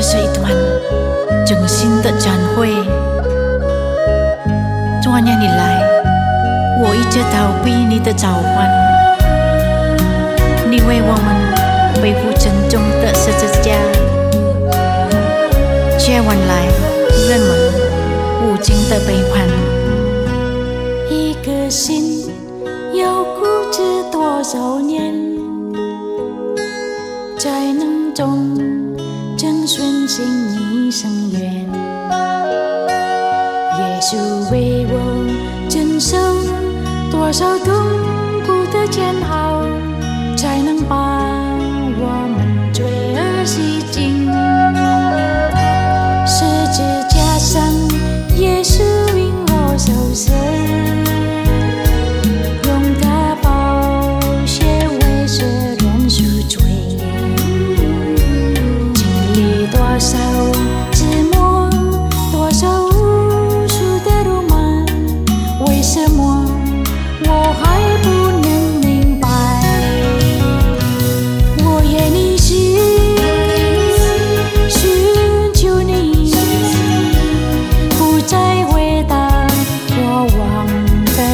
这是一段真心的忏悔。多年以来，我一直逃避你的召唤。你为我们背负沉重的十字架，却换来人们无尽的背叛。一个心要固执多少年，纯净一生愿？耶稣为我承受多少痛苦的煎熬，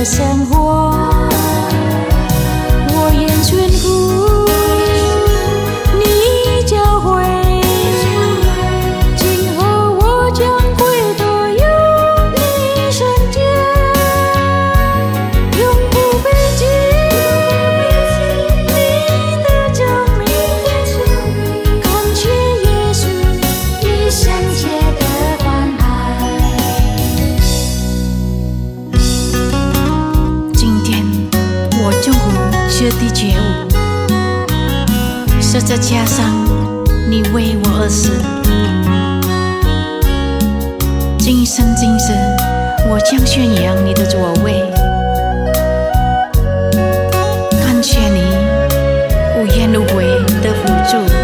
相互于彻底觉悟，十字架上你为我而死，今生今世我将宣扬你的作为，感谢你无怨无悔的付出。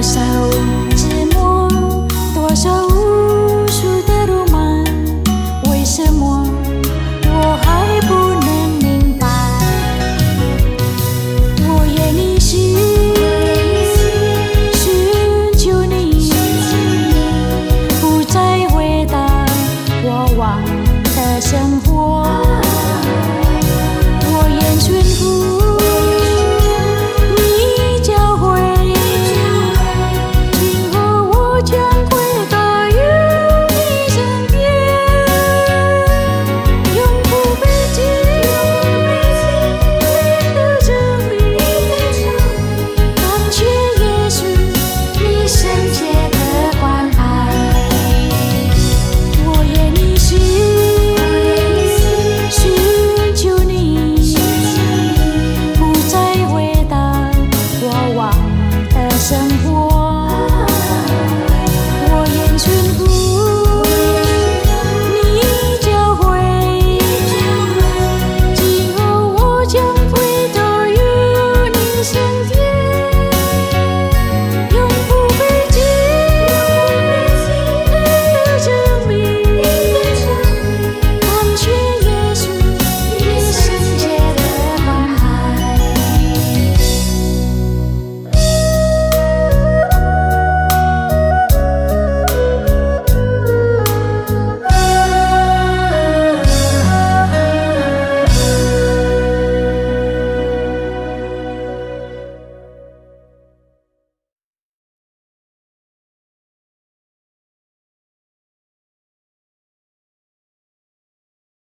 多少寂寞，多少无数的路漫？为什么我还不能明白？我愿一心寻求你，不再回到过往的生活。